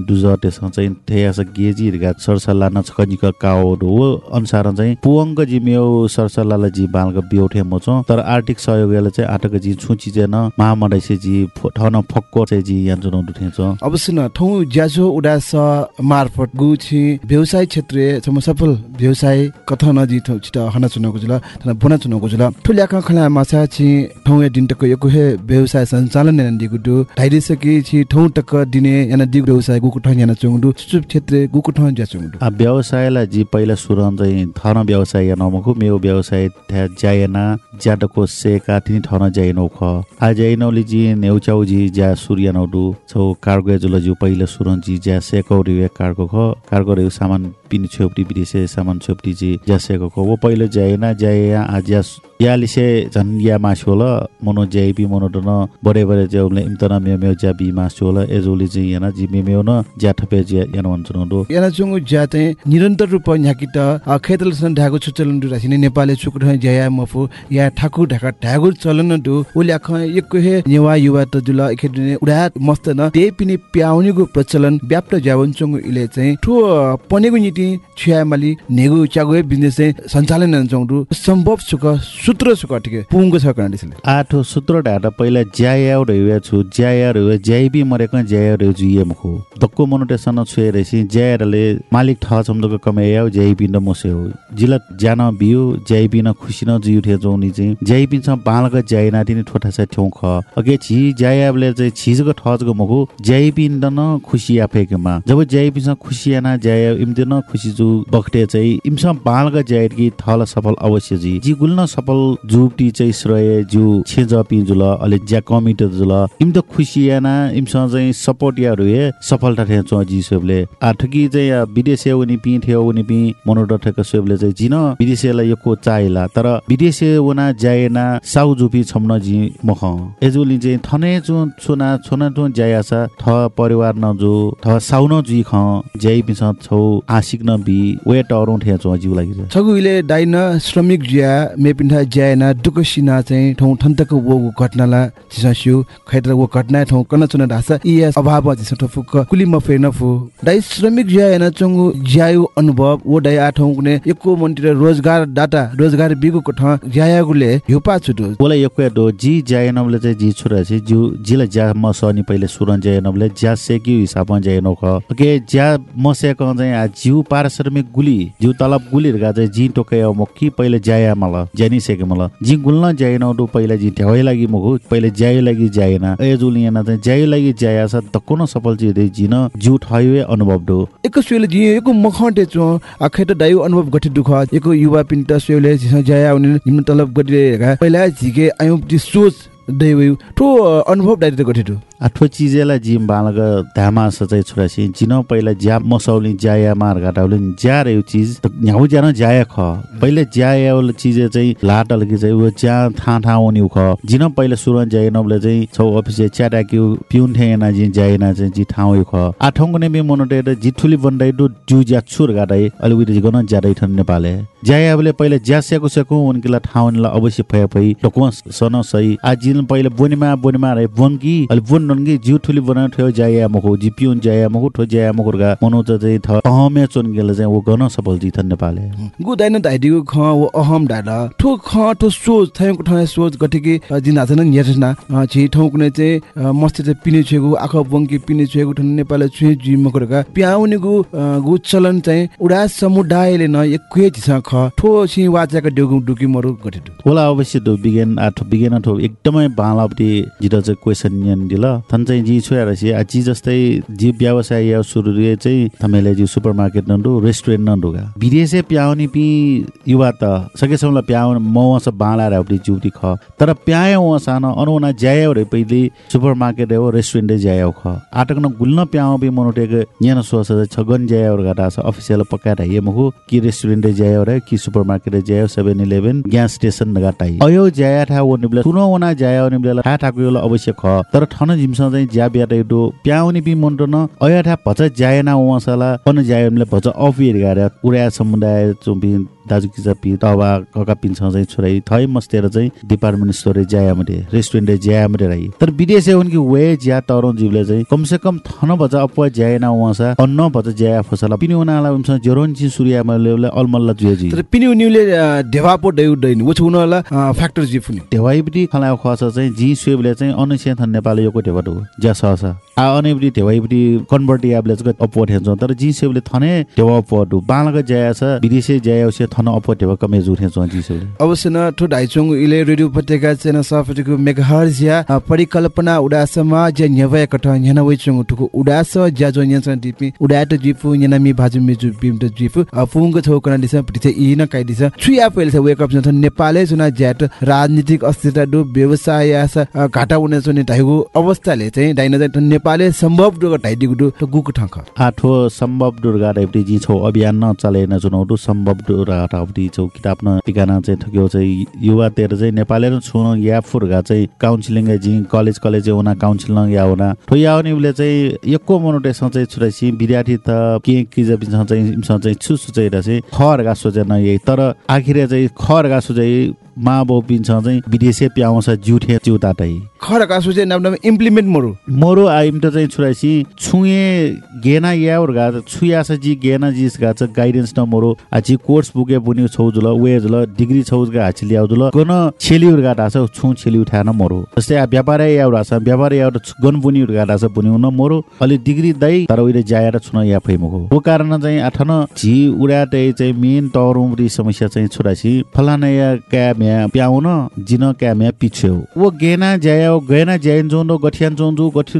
Speaker 6: दुज त्यसमा चाहिँ थेयास गेजी हिर्गा सरसल्लाह न छकजिक काओ हो अनुसार चाहिँ पुवङ्ग जी मेयो सरसल्लाहलाई जी बालक बियो ठेमो छ तर आर्थिक सहयोगले चाहिँ आटक जी छुची चाहिँ न महामडैसे जी ठन फक्को चाहिँ जी यान चुनाउ ठेछ
Speaker 1: अवश्य न ठौ ज्याजो उडा स मार्फत गु छि व्यवसाय क्षेत्र सम सफल व्यवसाय कथा नदि ठौ छिट हना चुनको जुल तना बुना चुनको जुल। ठुल्या खला माछा छि ठौ या दिन तक यको हे व्यवसाय सञ्चालन न दिगु दु ढाइदे सके छि ठौ तक दिने याना दिगु व्यवसाय गुकु ठौ याना चुङदु सुप क्षेत्र गुकु ठौ
Speaker 6: व्यवसायलाई जी पहिला सुरु चाहिँ थन व्यवसाय या नमखु मेरो व्यवसाय थ्या जायना ज्याटको सेका तिनी ठन जाइनौ ख। आ जाइनौले जी नेउचाउ जी ज्या सूर्य नौडु छौ कार्गो जुल जी पहिला सुरन जी ज्या सेकौ रिवे कार्गो ख। कार्गो रिवे सामान पिनी छोपटी बिरिसे सामान छोपटी जी ज्या सेको ख वो पहिला जायना जाया आ ज्या यालिसे झन् या मासु होला मनो ज्याइबी मनो न बडे बडे ज्याउले इम्तना मेउ मेउ ज्या बी मासु होला एजोली जी याना जी मे मेउ न ज्या ठपे ज्या याना भन्छ नडो
Speaker 1: याना चुङु ज्या चाहिँ निरन्तर रूपमा न्याकिट खेतल सन ढागु छु चलन दु रासिने नेपाली चुक ठौ ज्या मफु या ठाकु ढाका ढागु चलन दु। उल्या ख यको हे नेवा युवा त जुल एखेदने उडा मस्त न ते पिने प्याउनेगु प्रचलन व्याप्त ज्यावन इले चाहिँ ठो पनेगु नीति छ्यामाली नेगु च्यागु बिजनेस चाहिँ सञ्चालन न चौडु सम्भव सुक सूत्र सुक ठिके पुङको छ कन्डिसले
Speaker 6: आठो सूत्र ढाटा पहिला ज्याया रह्यो छु ज्याया रह्यो ज्याइबी मरेको ज्याया रह्यो जुइए मुखो। दक्को मोनोटेसन छुए रहेछ ज्यायाले मालिक ठ छम्दको कमाया ज्याइबी न मोसे हो जिला ज्यान बियो ज्याइबी न खुसी न जुइ उठे जौनी चाहिँ ज्याइबी छ बालक ज्याइना दिने ठोठा छ ठ्यौ ख। अगे छि ज्यायाले चाहिँ छिजको ठजको मुखो ज्याइबी न खुसी आफेकमा। जब ज्याइबी छ खुसी आना ज्याया इम्ते खुसी जु बखटे चाहिँ इम्स बालक ज्याइर कि थल सफल अवश्य जी जी गुल्न सफल जुप्टी चाहिँ श्रय जु छेज पिजुल अले ज्या कमिट जुल। इम त खुसी याना इमसँग चाहिँ सपोर्ट या रुए सफलता थे चो जी सबले आ ठकी चाहिँ विदेशी उनी पि थियो उनी पि मनोड ठक सबले चाहिँ जिन विदेशीलाई यो चाहेला। तर विदेशी वना जाएना साउ जुपी छम्न जी मख। एजुली चाहिँ थने चु छुना छुना टु जायासा थ परिवार न जो थ साउ न जुइ ख। ज्याइ पिस छौ आशी सिक्न बि वे टरौँ ठे चो जिउ लागि
Speaker 1: छगुले डाइन श्रमिक ज्या मेपिन्ठा ज्याना दुक सिना चाहिँ ठौ ठन्तक वो घटनाला सिसस्यु। खैत्र वो घटना ठौ कन चुन ढासा इ अभाव जिस ठफुक कुली म फेन फु। डाइ श्रमिक ज्या याना चंगु ज्यायु अनुभव वो डाइ आ ठौ कुने एको मन्तिर रोजगार डाटा रोजगार बिगु को ठ ज्यायागुले युपा छुटु
Speaker 6: बोला एक दो जी जायनबले चाहिँ जी छोरा चाहिँ जिउ जिला ज्या म सनी पहिले सुरन जायनबले ज्या सेकि हिसाबमा जायनो ख के ज्या म सेक चाहिँ जिउ पारिश्रमिक गुली जिउ तलब गुली गा चाहिँ जी टोके म कि पहिले ज्याया मल ज्यानी सेके मल। जी गुल्न जायनौ दु पहिले जी ठ्याइ लागि मगु पहिले ज्याय लागि जायना ए जुलियाना चाहिँ ज्याय लागि जाया छ त कोनो सफल जी दे जिन जिउ ठयवे अनुभव दो
Speaker 1: एको स्वेले जी एको मखटे चो आखे त डायु अनुभव गठि दुख। एको युवा पिन्ट स्वेले जिस ज्याया उनि निम्न तलब गठि पहिला झिके आयु ती सोच दैवे ठो अनुभव डाइरे गठिटु
Speaker 6: आठो चिजेला जिम बालग धामा सचाइ छोरासी जिन पहिला ज्या मसौली ज्याया मार घाटाउले ज्या रे चिज न्याउ ज्या न ज्याया ख। पहिले ज्याया चिज चाहिँ लाटल कि चाहिँ उ ज्या था था ओनि ख। जिन पहिले सुरन ज्याय नबले चाहिँ छौ अफिस च्याटा कि पिउन ठेना जि ज्यायना चाहिँ जि ठाउँ ख। आठौँ ने बे मनोटे जिठुली बन्दाइ दु जु ज्या छुर गाडै अलि उइरे गन ज्यादै ठन नेपाले। ज्यायाबले पहिले ज्यासेको सेको उनकिला ठाउँला अवश्य फया फै टकुवा सन सही। आ जिन पहिले बोनिमा बोनिमा रे बोनकी अलि बोन ननगी जिउ ठुली ठ्यो ठो मनो चाहिँ थ वो गन सफल जि थन नेपाले
Speaker 1: गु दाइन दाइदिगु ख वो अहम डाडा ठो ख ठो सोच थयको ठ सोच गठिकी जिन हासन न्यासना छि ठौ कुने चाहिँ मस्ते चाहिँ पिने छेगु आख बंकी पिने छेगु ठन नेपाल छु जि मखोरगा प्याउनेगु गु चलन चाहिँ उडा समुदायले न एकुए छिस ख ठो छि वाचाका डेगु डुकी मरु गठिटु
Speaker 6: होला अवश्य दो बिगेन आठो बिगेन ठो एकदमै बालापटी जित चाहिँ क्वेसन नियन दिल थन चाहिँ जी छोएर छि जी जस्तै जी व्यवसाय या सुरु चाहिँ थमेले जी सुपरमार्केट नन्दु रेस्टुरेन्ट नन्दुगा। विदेशे प्याउनी पि युवा त सकेसम्म प्याउन मौस बाला राउटी जुटी ख। तर प्यायो व सान अनुना ज्यायो रे पहिले सुपरमार्केट हो रेस्टुरेन्ट ज्यायो ख। आटक न गुल्न प्याउ बि मनोटेक न्यान सोस छगन ज्यायो गाटा छ अफिसियल पकाएर हे मखु। कि रेस्टुरेन्ट ज्यायो रे कि सुपरमार्केट ज्यायो 7 इलेभेन ग्यास स्टेसन गाटाइ अयो ज्याया ठा वो निबले सुनो वना ज्यायो निबले ठा अवश्य ख। तर ठन चाहिँ ज्या दो प्याउनी बि मन न अया ठा भच ज्यायना वसला पन ज्यायो निबले भच अफिर गारे उडा समुदाय चुम्पि दाजु किचा पि तवा कका पिन्छ चाहिँ छोराइ थै मस्तेर चाहिँ डिपार्टमेन्ट स्टोर ज्यायामटे रेस्टुरेन्ट ज्यायामटे राई। तर विदेश उनकी वे ज्या तरौँ जीवले चाहिँ कमसे कम थन बचा अप ज्याएना वसा अन्न बचा ज्याया फसला। पिनि उनाला उमस जरोन छि सूर्यमा लेवले अलमल्ला जुए जी
Speaker 1: तर पिनि उनिले ढेवापो दैउ दैन वो छुनला फ्याक्टर जी फुनि
Speaker 6: ढेवाइपटी खला खस चाहिँ जी स्वेबले चाहिँ अनसेन थन नेपाल योको ढेवाटो ज्या सहसा आ अनेपटी ढेवाइपटी कन्भर्ट याबले चाहिँ अपो ठेन्छ तर जी स्वेबले थने ढेवा पटु बालक ज्याया छ विदेशी ज्याया थन अपो ढेवा कमे जुठे छ जी स्वेबले
Speaker 1: अवश्य न ठो डाइचोङ इले रेडियो उपत्यका चेन सफटिको मेगाहर्ज या परिकल्पना उडा समाज न्यवय कठ न्यना वइचोङ ठुको उडास ज्याजो न्यसन दिपि उडाट जिफु न्यना मि भाजु मेजु बिम त जिफु फुङ छौ कना दिस पिथे इ न काइ दिस छुया पहिले छ वेक अप छ नेपालले जुना ज्याट राजनीतिक अस्थिरता दु व्यवसाय यास घाटा उने छ नि ढाइगु अवस्थाले चाहिँ डाइन चाहिँ नेपालले सम्भव दुग ढाइदिगु दु गुक ठंक
Speaker 6: आठो सम्भव दुर्गा रेपटी जी छौ अभियान न चलेन चुनौटु सम्भव दुर्गा टाउटी छौ किताब न पिकाना चाहिँ ठग्यो चाहिँ युवा तेर चाहिँ नेपालले न छुन या फुर्गा चाहिँ काउन्सिलिङ जी कलेज कलेज ओना काउन्सिल या ओना या उनीले चाहिँ एको मनोटे चाहिँ छुरासी विद्यार्थी त के के जपिन्छ चाहिँ चाहिँ छु सुचाइरा चाहिँ खरगा सोचेन यही तर आखिर चाहिँ खरगा सोचाइ मा बाउ पिन्छ चाहिँ विदेशे प्याउँछ जुठे च्युताटै
Speaker 1: खर कासु चाहिँ नाम नाम इम्प्लिमेन्ट मरु।
Speaker 6: मोरो आइम त चाहिँ छुरासी छुए गेना यावर गा छुयास जी गेना जिस गा छ गाइडेन्स न मोरो। आछि कोर्स बुके बुनि छौ जुल वे जुल डिग्री छौ गा हाछि ल्याउ जुल गन छेलिउर गा दास छु छेलि उठान मोरो। जस्तै आ व्यापार यावर आस व्यापार यावर गन बुनि गा दास बुनि न मोरो। अलि डिग्री दै तर उइले जाएर छुन या फैमुको हो। कारण चाहिँ आठन झी उडाटे चाहिँ मेन तरुमरी समस्या चाहिँ छुरासी फलाना या क्या म्या प्याउन जिन क्या म्या पिछे हो वो गेना ज्याया गएना ज्याइन जोन गठियान जोन जो गठि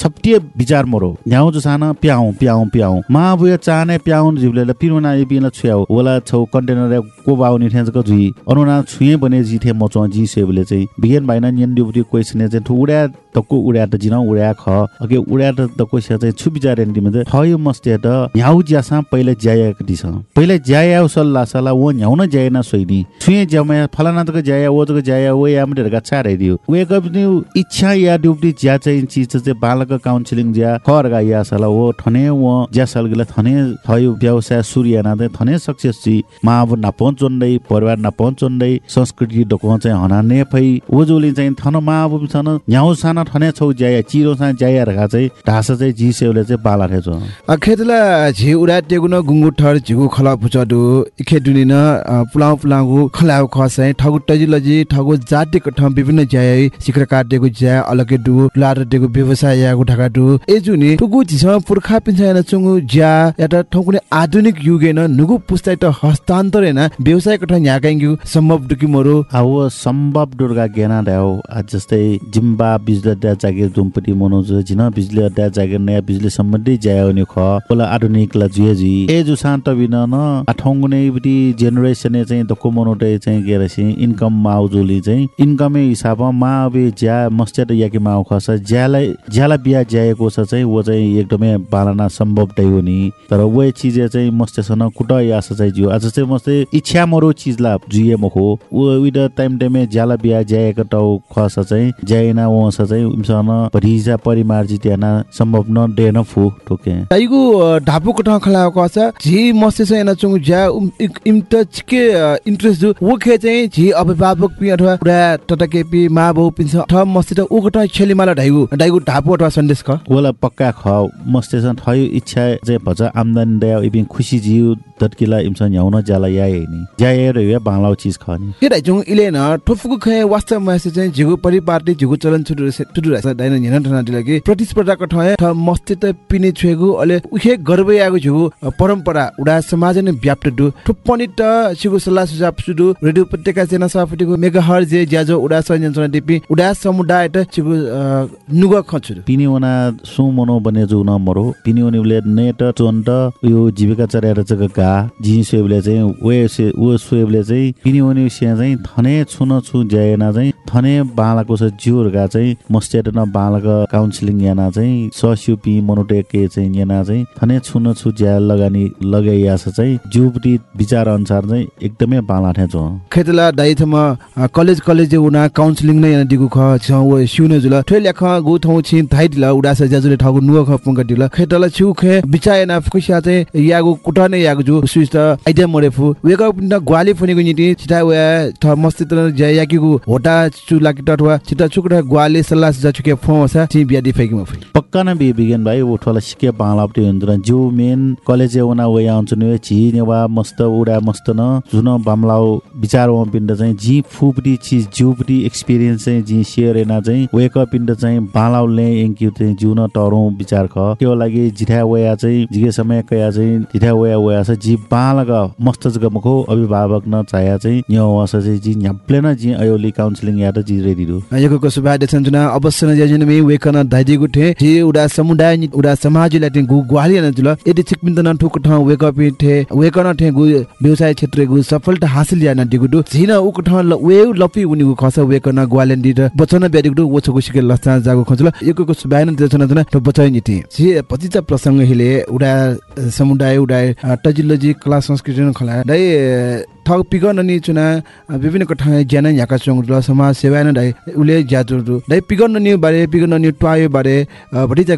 Speaker 6: छप्टिए विचार मरो। न्याउ जो साना प्याउ प्याउ प्याउ। मा बुया चाने प्याउन जिबले पिरुना ए बिना छुयाउ। ओला छौ कन्टेनर को बाउनी ठेन्स क जुई। अनुना छुए बने जी थे मचो जी सेबले चाहिँ। बिगेन भाइना नियन ड्युटी क्वेसन चाहिँ। ठु उडा तको उडा त जिन उडा ख। अके उडा त तको से चाहिँ छु विचार एन्डी मध्ये थयो मस्ते त न्याउ ज्यासा पहिले ज्याया दिस। पहिले ज्याया सल्ला सल्ला वो न ज्याएन सोइनी। छुए ज्यामा फलाना तक जाया वो तक जाया वो या मटे रगा चारे दियो वे कब नि इच्छा या ड्युटी ज्या चाहिँ चीज चाहिँ बालक काउन्सिलिङ ज्या खरगा या सला वो ठने वो ज्या सलगला थने थयो व्यवसाय सूर्य ना थने सक्सेस ची माव नापन चोन्दै परिवार नापन चोन्दै संस्कृति डोको चाहिँ हना ने फै। ओजोले चाहिँ थन माव छन न्याउ साना ठने छौ ज्याया चिरो सा ज्याया रगा चाहिँ ढासा चाहिँ जी सेउले चाहिँ बाला ठेछ
Speaker 1: खेतला झि उडा टेगुन गुङ्गु ठर झिगु खला पुचडु इखे दुनिन पुलाउ पुलाउ खलाउ खसै ठगु टजिलजी ठगु जाति कठ विभिन्न ज्याय सिक्र काटेको ज्या अलगे लार टेगु व्यवसाय यागु ढाका दु एजुनि टुगु झिस पुर्खा पिन्छायन चुङु ज्या याटा ठौकुने आधुनिक युगेन नुगु पुस्ताइ त हस्तान्तरण व्यवसाय कठ न्याकाइगु सम्भव दुकि मरो।
Speaker 6: अब सम्भव दुर्गा गेना ड्याउ आज जस्तै जिम्बा बिजुली अड्डा जागिर जुम्पटी मनोज झिन बिजुली अड्डा जागिर नयाँ बिजुली सम्बन्धी ज्याउने ख। बोला आधुनिक ला जी। ए जु शान्त बिन न आठौँगुने बिटी जेनेरेसन चाहिँ दक्को मनोटे चाहिँ गेरसी। इन्कम माउ जुली चाहिँ इन्कमै हिसाबमा मा अबे ज्या मस्त्याट याके माउ खस ज्यालाई ज्याला बिहा ज्याएको छ चाहिँ वो चाहिँ एकदमै बालना सम्भव दै हो नि। तर वे चिज चाहिँ मस्तेसन कुट यास चाहिँ जियो आज चाहिँ मस्ते इच्छा मरो चिज ला जुए मखो उ विद टाइम टाइममे ज्याला बिहा ज्याएको टाउ खस चाहिँ ज्याइना वस चाहिँ इमसन परिजा परिमार्जित याना सम्भव न डेन फु ठोके।
Speaker 1: ताइगु ढापु कठ खला कस झि छ एना चुङ ज्या इम त छिके इन्ट्रेस्ट दु वखे चाहिँ झि अभिभावक पि अथवा पुरा टटके पि मा बौ पिन्छ ठ मस्ते त उकट छेली माला ढाइगु ढाइगु ढापु अथवा सन्देश ख।
Speaker 6: वला पक्का ख मस्तेसन थयो इच्छा चाहिँ भन्छ आम्दानी दया इबिन खुसी जिउ दटकिला इमसन ह्याउन ज्याला याए नि। ज्याए र या बालाउ चिज ख नि।
Speaker 1: के ढाइ जुङ इले न ठुफुकु खए वास्तव मासे चाहिँ झिगु परिपाटी झिगु चलन छुटु छुटु रहेछ। दाइन हेन ठना दिलगे प्रतिस्पर्धा कठय ठ मस्ते त पिने छेगु अले उखे गर्व यागु झिगु परम्परा उडा समाज ने व्याप्त दु ठुप्पनि त छिगु सल्लाह सुझाव सुदु रेडियो उपत्यका सेना सभापतिको मेगा हर जे ज्याजो उडा संयन्त्रणा दिपि उडा समुदाय त छिगु नुग खछु
Speaker 6: पिने वना सु मनो बने जु न मरो पिने वनिले नेट चोन्ट यो जीविका चर्याएर जग गा जी सेबले चाहिँ वे से उ सेबले चाहिँ पिने वनि से चाहिँ थने छुन छु ज्याएना चाहिँ थने बालाको छ जिउर गा चाहिँ मस्टेट न बालक काउन्सिलिङ याना चाहिँ सस्युपी मोनोटेक चाहिँ याना चाहिँ थने छुन छु ज्या लगानी लगाइया छ चाहिँ जिउपट्टि विचार अनुसार चाहिँ एकदमै बाला ठेच
Speaker 1: खेतला दाइथम कलेज कलेज उना काउन्सिलिङ नै दिगु ख छ व सिउने जुल। ठे लेख गु थौ छि थाइ दिला उडास ज्याजुले ठगु नुग ख पंग दिला। खेतला छिउ खे बिचाय ना फुसिया चाहिँ यागु कुटा नै यागु जु सुइस त आइडिया मरे फु। वेक अप न ग्वाली फुनेगु निति छिटा व थ मस्ति त ज्या याकीगु होटा चु लाकी टटवा छिटा छुकटा ग्वाली सल्लाह जा चुके फोसा छि बिया दि फेकि मफि
Speaker 6: पक्का न बि बिगन भाइ वो ठोला सिके बालापटे हुँदैन जो मेन कलेज उना वे आउँछ नि छि नेवा मस्त उडा मस्त न जुन बामलाउ विचार पिण्ड चाहिँ जी फुपटी चिज जुपटी एक्सपिरियन्स चाहिँ जी शेयर एना चाहिँ वेक अप पिण्ड चाहिँ बालाउले एङ्क्यु चाहिँ जुन टरौँ विचार ख। त्यो लागि जिठा वया चाहिँ जिगे समय कया चाहिँ जिठा वया वया छ जी बालक मस्त जग मखो अभिभावक न चाया चाहिँ न्यो वस चाहिँ जी न्याप्ले न जी अयोली काउन्सिलिङ या त जी रेडी दु
Speaker 1: यको सुभा देसन जुना अवश्य न ज्याजन मे वेकन दाइदिगु ठे जी उडा समुदाय उडा समाज लाटिन गु ग्वाली न जुल। यदि छिकमिन त न ठुक ठ वेक अप ठे वेकन ठे गु व्यवसाय क्षेत्र गु सफलता हासिल या न दिगु दु झिन उक ल वे लपि उनि गु खस वेकन ग्वालेन दि बचन ब्यादिगु दु वछगु सिके लस्ता जागु खजुल यको सुभा न देसन जुना त बचाइ निति जी पतिचा प्रसंग हिले उडा समुदाय उडा टजिलोजी कला संस्कृति खला। दाइ ठग पिगन नि चुना विभिन्न कठा ज्यान याका चोङ र समाज सेवा न दाइ उले ज्याजु रु। दाइ पिगन नि बारे पिगन नि ट्वायो बारे भटी जा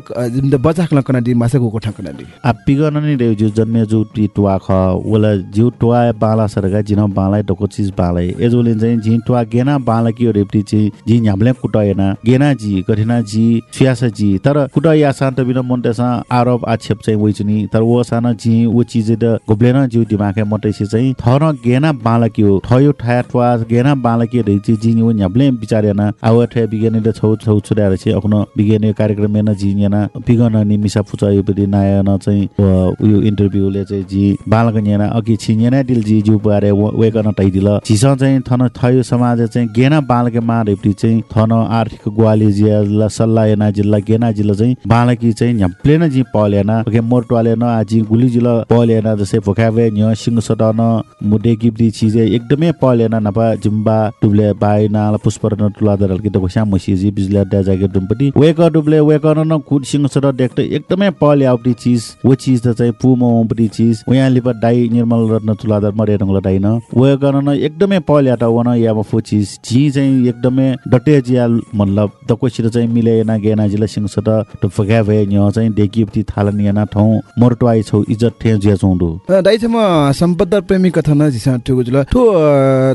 Speaker 1: बचा खला कना दि मासको कोठा कना दि।
Speaker 6: आ पिगन नि रे जु जन्मे जु टी ट्वा ख वला जु ट्वा बाला सरगा जिन बाला डको चिज बाले एजोले चाहिँ जि ट्वा गेना बाला कि रेप्टी छि जि न्यामले कुटयना गेना जी कठिना जी सियासा जी तर कुटया शान्त बिन मन्टेसा आरोप आक्षेप चाहिँ वइचुनी तर वो साना जी वो चिज द गोब्लेन जु दिमागे मटेसी चाहिँ थर गेना बालकियो ठयो ठाया ट्वा गेना बालकियो रे जी नि न्याब्ले बिचारेना आव ठे बिगेने द छौ छौ छुरा रे चाहिँ अखनो बिगेने कार्यक्रम मेना जी न्याना पिगन नि मिसा फुचा यो बदि नायन चाहिँ उयो इन्टरभ्यूले चाहिँ जी बालक न्याना अघि छिन्याना दिल जी जु बारे वेकन टाइदिल झिस चाहिँ थन थयो समाज चाहिँ गेना बालके मा रेप्टी चाहिँ थन आर्थिक ग्वाली जिल्ला सल्लाह एना जिल्ला गेना जिल्ला चाहिँ बालकी चाहिँ न्याप्ले न जी पलेना ओके मोर टोले न आजी गुली जिल्ला पलेना जसै भोकावे न्य सिंह सटन मुडे गिब्री चिज एकदमै पलेन नपा जुम्बा टुब्ले बाई नाल पुष्परत्न तुलाधर हल्की त श्याम मसिजी बिजुली अड्डा जागे डुम्पटी वेक डुब्ले वेक न कुट सिंह सर देख्ट एकदमै पल आउटी चिज वो चिज त चाहिँ पुम ओम्पटी चिज उहाँ लिप डाइ निर्मल रत्न तुलाधर मरे रङ्गल डाइ न वेक न एकदमै पल याटा वन या फो चिज झी चाहिँ एकदमै डटे जिया मतलब दकोसिर चाहिँ मिले ना गेना जिला सिंह सर त फगा भए न्य चाहिँ डेकिप्ती थालन याना ठाउँ मोरटो आई छौ इज्जत ठे जिया चौँडो
Speaker 1: दाइ चाहिँ म सम्पदा प्रेमी कथा न जिसा ठुगु जुल तो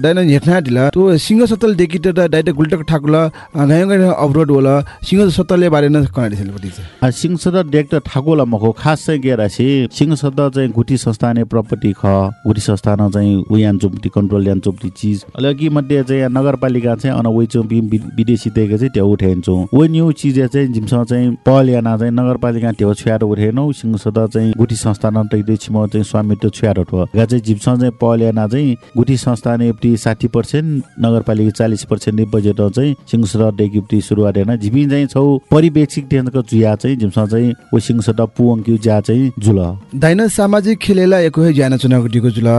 Speaker 1: दाइन हेठना दिला। तो सिंह सतल देखि त दाइट गुल्टक ठाकुला गाय गाय होला। सिंह सतलले बारे न कहाँ दिसल पति
Speaker 6: सिंह सदर डेक्टर ठाकुला मखो खास चाहिँ राशि सिंह सदर चाहिँ गुठी संस्थाने प्रपर्टी ख। गुठी संस्थान चाहिँ उयान चुप्टी कन्ट्रोल यान चुप्टी चिज। अलि मध्ये चाहिँ यहाँ नगरपालिका चाहिँ अन वइ चुपी विदेशी तेको चाहिँ त्यो उठाइन्छौँ वो न्यू चिज चाहिँ जिमसँग चाहिँ पहल याना चाहिँ नगरपालिका त्यो छुयाएर उठाएनौ सिंह सदर चाहिँ गुठी संस्थान छिम चाहिँ स्वामित्व छुयाएर उठ्यो गा चाहिँ जिमसँग चाहिँ पहल याना चाहिँ गुठी संस्थान एप्टी साठी पर्सेन्ट नगरपालिका चालिस पर्सेन्ट बजेट चाहिँ सिंह सदर डेकिप्टी सुरुवात होइन झिपी चाहिँ छौ परिवेक्षिक टेन्सको जुया चाहिँ जिमसँग चाहिँ वो सिंह पुअङ्क्यु ज्या चाहिँ जुल
Speaker 1: दाइन सामाजिक खेलेला एक ज्यान चुनाव दिगु जुल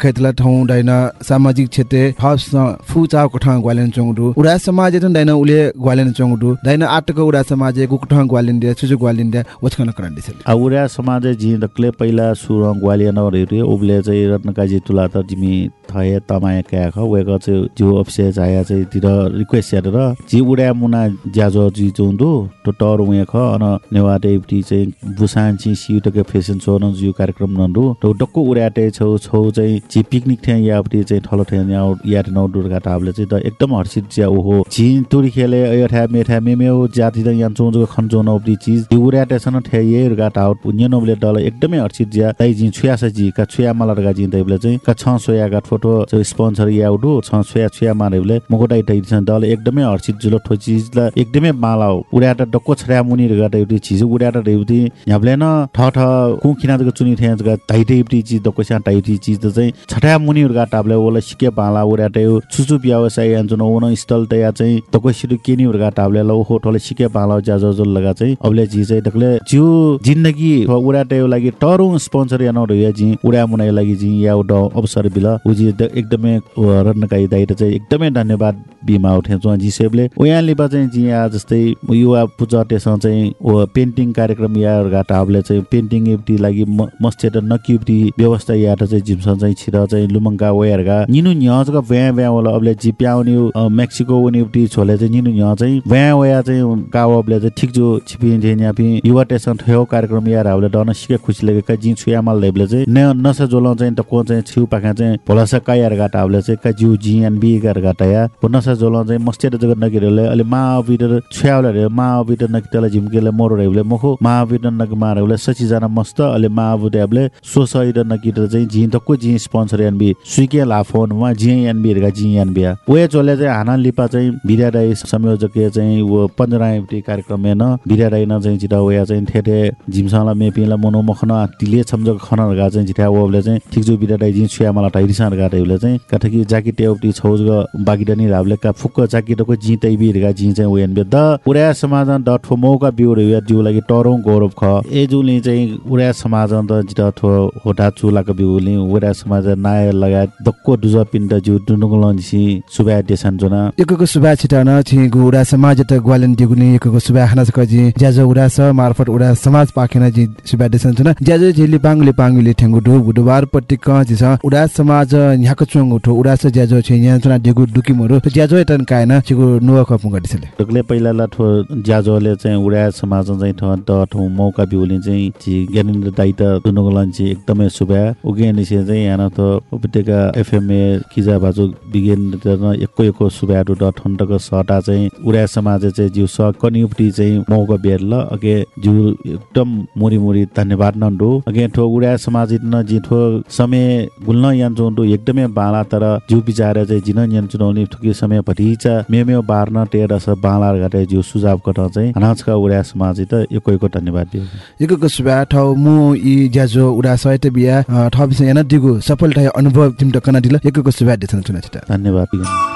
Speaker 1: खेतला ठाउँ दाइन सामाजिक क्षेत्र फस फु चाव कठा ग्वालेन चोङडु उडा समाज त दाइन उले ग्वालेन चोङडु दाइन आटको उडा समाज को कठा ग्वालेन दे सुजु ग्वालेन दे वचकन करन दिसल
Speaker 6: आउरा समाज जी दक्ले पहिला सुर ग्वालियन रे उबले चाहिँ रत्नकाजी तुला त जिमी थए तमाया क्या ख वेक चाहिँ जो अफिस आया चाहिँ तिर रिक्वेस्ट हेरेर जी उडा मुना ज्याजो जी चौँदो तो टर उया ख अन नेवाटे इप्टी चाहिँ बुसान छि सिउटके फेसन सो न जु कार्यक्रम नन्दु। तो डक्को उडाटे छौ छौ चाहिँ जी पिकनिक थे यापटी चाहिँ ठलो थे या या नौ दुर्गा टाबले चाहिँ त एकदम हर्षित ज्या ओहो। झि तुरी खेले अयठा मेठा मेमेउ जाति त यान चौँजो खन्चो नौपटी चिज। त्यो उडाटे सन ठे ये रुगा टाउट पुन्य नौले डल एकदमै हर्षित ज्या। तै जी छुया छ जी का छुया मला रुगा जी तैबले चाहिँ का छ सोया गा चाहिँ स्पोन्सर या उडु छ छुया मारेबले मकोटाइ तै छ डल एकदमै हर्षित जुलो ठो चिजला एकदमै माला उडाटा डक्को छ्या मुनि रुगा तै चिज उडाटा रेउती याबले न ठ ठ कु खिना जग चुनि जग ताइटे इप्टी चिज दक्को स्या ताइटी चिज त चाहिँ छठ्या मुनि रुगा टाबले ओला सिके पाला उडाटे चुचु व्यवसाय यान न स्थल तया चाहिँ दक्को सिरु केनी रुगा टाबले ल। हो ठोले सिके पाला ज्या जल लगा चाहिँ। अबले जी चाहिँ डक्ले जिउ जिन्दगी उडाटे लागि टरु स्पोन्सर या या जी उडा मुनाइ लागि जी या अवसर बिल उजी एकदमै रत्नकाई दाइट चाहिँ एकदमै धन्यवाद बिमा उठे जो जी सेबले उया लिबा चाहिँ जी या जस्तै युवा पूजा टेसँग चाहिँ पेन्टिङ कार्यक्रम या घाटाबले चाहिँ पेन्टिङ एप्टी लागि मस्तेट नकिप्टी व्यवस्था या चाहिँ जिमसँग चाहिँ छिर चाहिँ लुमङ्का वेयरगा। निनु न्यजका व्या व्या वाला अबले जी प्याउने मेक्सिको उनीप्टी छोले चाहिँ निनु न्य चाहिँ व्या वया चाहिँ गावबले चाहिँ ठिक जो छिपि पि युवा टेसँग ठयो कार्यक्रम या रावले डन सिके खुसी लगेका जी छुयामाल लेबले चाहिँ नसे जोल चाहिँ त को चाहिँ छिउ पाखा चाहिँ कायर घाटाबले चाहिँ का जिउ जिएन बी गर घाटा या नसा जोल चाहिँ मस्तेट जगत नगिरले अहिले मा बिटर छ्याउले मा बिटर नकितले झिम्केले मोरो रेबले मखो मा बिटर नक मारेबले सची जना मस्त अहिले मा बुटेबले सोसै र नकिट चाहिँ जी तको जी स्पोन्सर एन बी स्विके ला फोन मा जी एन बी गा जी एन बी ओए चोले चाहिँ हाना लिपा चाहिँ बिरा राई संयोजक चाहिँ वो पन्जराइटी कार्यक्रम न न जिटा ओया चाहिँ थेथे झिमसाला मेपिला मनो छुया मला टाइरिसान रेबले चाहिँ कठकी जाकी टेउटी छौज बाकी डनी राबले का फुक्क जाकी डको जी तै बी गा जी चाहिँ बे द। उडा समाज द ठो मौका बिउ रे जिउ लागि टरौ गौरव ख। ए जुले चाहिँ उडा समाज द जिटा ठो होटा चुलाको बिउले उडा समाज नाय लगायत दक्को दुज पिण्ड जिउ दुनुगलन छि सुबा देसन जोना।
Speaker 1: एकको सुबा छिटान छि गुडा समाज त ग्वालन दिगुने एकको सुबा खाना जी ज्याजो उडा स मार्फत उडा समाज पाखेन जी सुबा देसन जोना। ज्याजो झिली पाङले पाङले ठेंगु दु बुधबार जी छ उडा समाज उठो उडा स ज्याजो छि न्या जोना दिगु दुकी मोरो ज्याजो एतन कायन छिगु नुवा खपु गदिसले
Speaker 6: दगले पहिला ला ज्याजोले चाहिँ उडा समाज चाहिँ ठो द ठो मौका बिउले चाहिँ जी ज्ञानेन्द्र दाइ त दुनुगलन छि एकदमै सुबा उगे निसे चाहिँ याना त उपत्यका एफएमए किजा बाजु बिगेन न एको एको सुब्याडु ड ठण्डको सटा चाहिँ उडा समाज चाहिँ जिउ स कनिउपटी चाहिँ मौका बेरल अगे जिउ एकदम मुरी मुरी धन्यवाद नन्दु अगे ठो उडा समाज न जि ठो समय गुल्न यान जोन्दु एकदमै बाला तर जिउ बिचार चाहिँ जिन यान चुनौनी ठुकी समय भटिचा मेमेउ बार्न टेर स बाला घटे जिउ सुझाव कट चाहिँ अनाजका उडा समाज त एको एको धन्यवाद दियो।
Speaker 1: एकको सुबा मु इ ज्याजो उडा सहित बिया ठबिस याना दिगु सफलता अनुभव जिम टकना दिल? एकको सुबा देसन चुना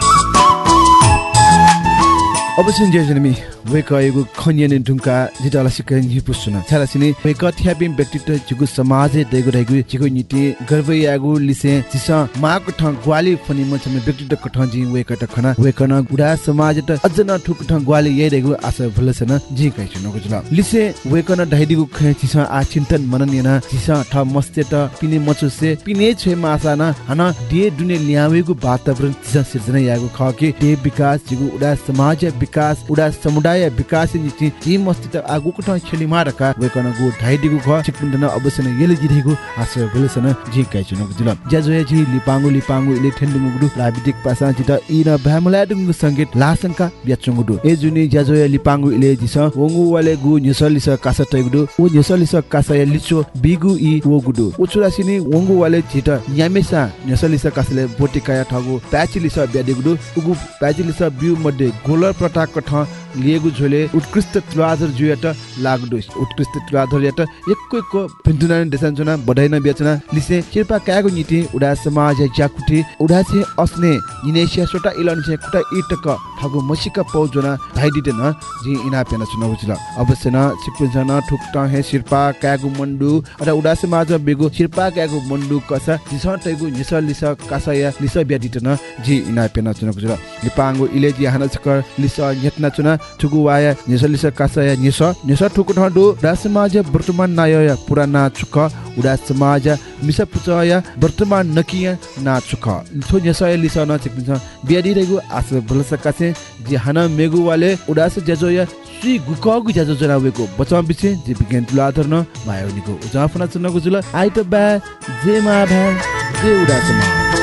Speaker 1: छिटा
Speaker 6: धन्यवाद
Speaker 1: अवश्य ज्याजनमी वेक एगु खन्यने ढुङ्का जिटाला सिक नि पुसुन छाला सिने वेक थ्यापिम व्यक्तित्व जिगु समाज देगु रहेगु जिगु निति गर्व यागु लिसे जिस माक ठ ग्वाली फनि म छमे व्यक्तित्व कठ जि वेक त खना वेक न गुडा समाज त अझ न ठुक ठ ग्वाली ये रहेगु आशा भुलसन जि कै नगु जुल लिसे वेक न ढाइदिगु ख जिस आ चिन्तन मनन येना जिस ठ मस्ते त पिने मचुसे पिने छे मासा न हन डे दुने ल्यावेगु वातावरण जिस सिर्जना यागु ख के डे विकास जिगु उडा समाज विकास उडा समुदाय विकास निति जी मस्ती त आगु कठ खेली मारका वेकन गु ढाइदिगु ख चिकपुन्डन अवश्य न येले जिरेगु आशा भुलसन जि कै छु नगु जुल। ज्याजोया जी लिपांगु लिपांगु इले ठेन्डुगु गुडु प्राविधिक पासा जित इ न भ्यामुलाडुगु संगीत लासंका ब्याचुगु दु ए जुनि ज्याजोया लिपांगु इले जिस वंगु वाले गु न्यसलिस कासा तैगु उ न्यसलिस कासा लिचो बिगु इ वो गुडु उचुरासिनी वंगु वाले जित यामेसा न्यसलिस कासले बोटिकाया ठगु प्याचिलिस ब्यादिगु उगु प्याचिलिस बिउ मध्ये गोलर प्रताक कठ लिएको झोले उत्कृष्ट तुलाधर जुयाट लागडो। उत्कृष्ट तुलाधर याट एकको भिन्तुना देसान्चुना बधाइन बेचना लिसे चिरपा कागो नीति उडा समाज जाकुटी उडा छे अस्ने इनेसिया सोटा इलन छे कुटा इटक ठगु मसिका पौजना भाइदिते न जि इना पेना चुना उजिल अवश्य न सिपुन न ठुक्टा हे शिरपा कागु मन्डु अरा उडा समाज बेगु शिरपा कागु मन्डु कसा जिस तैगु निस लिस कासा या लिस ब्यादिते जि इना पेना चुना उजिल लिपांगु इलेजी हाना चकर लिस यत्ना चुना ठुगु वाया निस लिस कासा या निस निस ठुकु ठडु उडा समाज वर्तमान नाय पुराना चुक उडा समाज मिसा पुचया वर्तमान नकिया ना चुक थो निसय लिस न चिकिन्छ बियादी रेगु आस भलस कासे जि मेगु वाले उडा से जजोया सुई गुकगु ज्याजो जनावेको बचाउ बिसे जे विज्ञान तुला आधर्न मायोनिको उजाफना चुनको जुल आइट बा जे मा भा जे उडा समाज